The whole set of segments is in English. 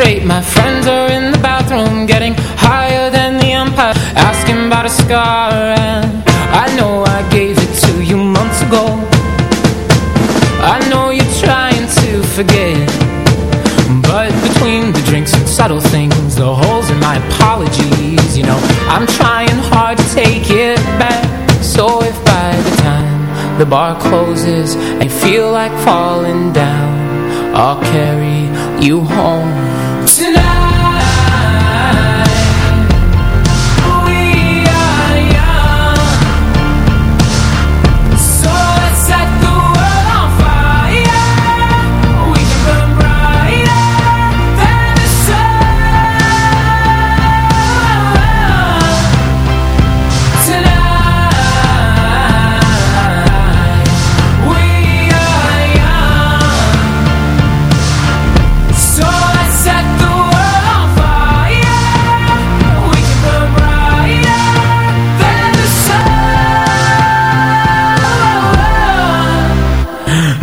straight. My friends are in the bathroom Getting higher than the umpire Asking about a scar. And I know I gave it to you months ago. I know you're trying to forget But between the drinks and subtle things The holes in my apologies You know, I'm trying hard to take it back. So if by the time the bar closes I feel like falling down I'll carry you home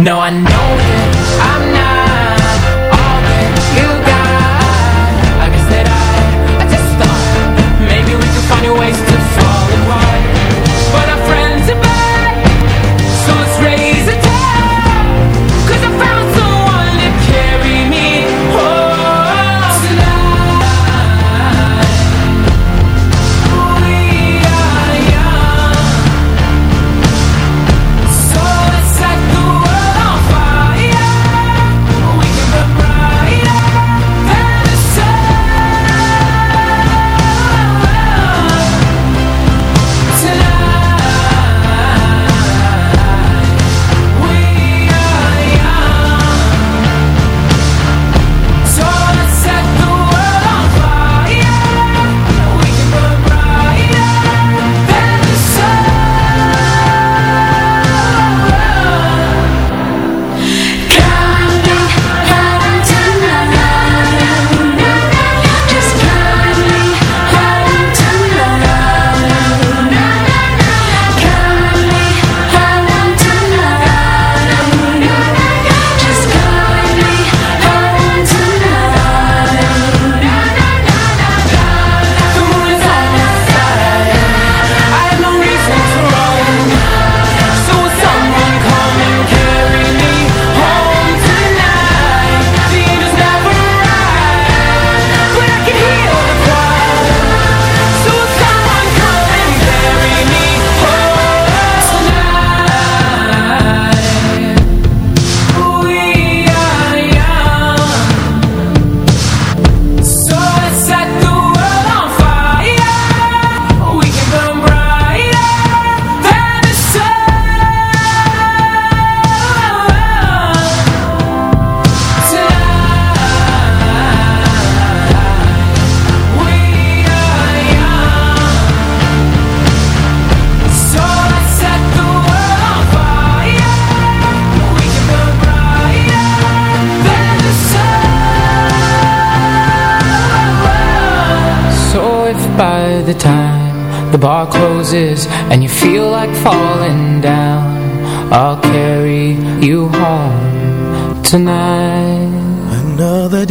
No, I know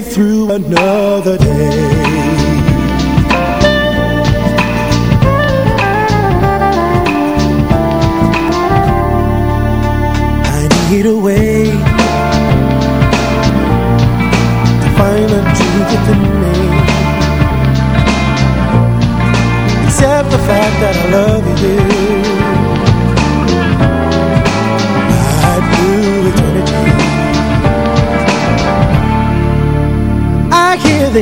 through another day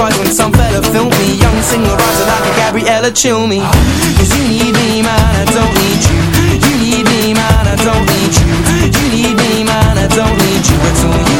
Enterprise when some fella filmed me. Young single riser like a Gabriella chill me. Cause you need me man, I don't need you. You need me man, I don't need you. You need me man, I don't need you at all